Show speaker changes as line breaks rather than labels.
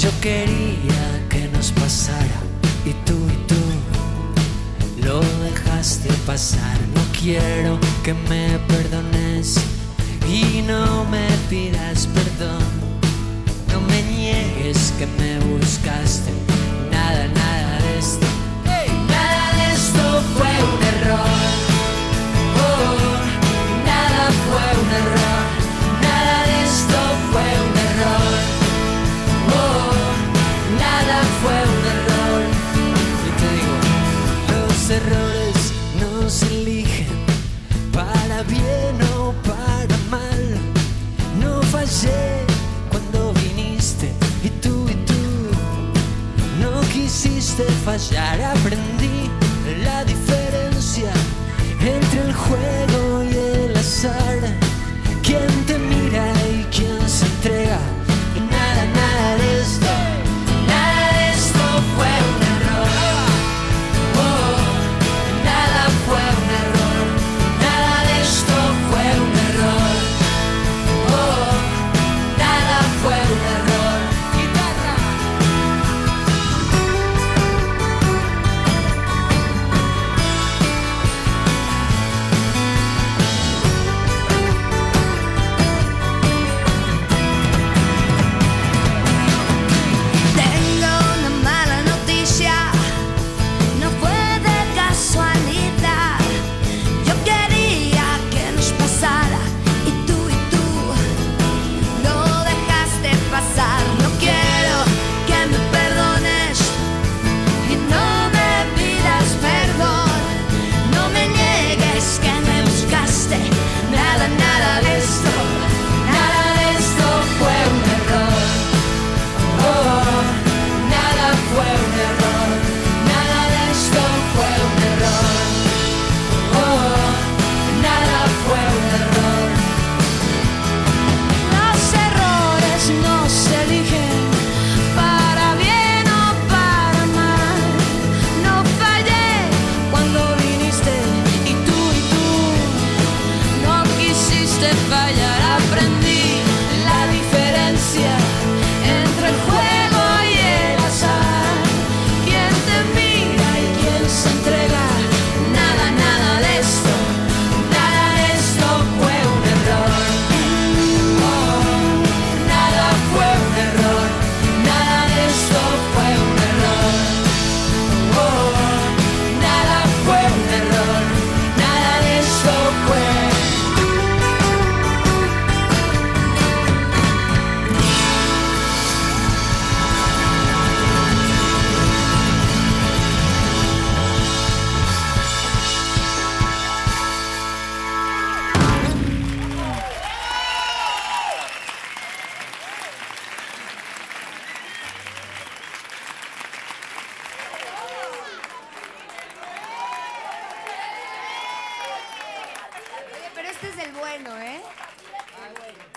Yo quería que nos pasara y tú y tú lo dejaste pasar. No quiero que me perdones y no me pidas perdón. No me niegues que me buscaste. de fallar aprendí. te
fallará. este es el bueno, ¿eh? Ah,